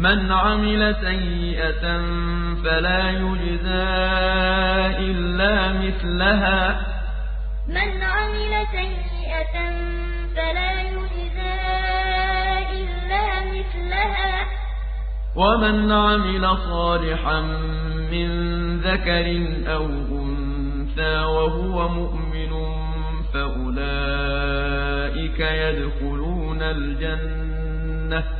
من عمل سيئة فلا يجزى إلا مثلها. من عمل سيئة فلا يجزى إلا مثلها. ومن عمل صالحا من ذكر أو أنثى وهو مؤمن فأولئك يدخلون الجنة.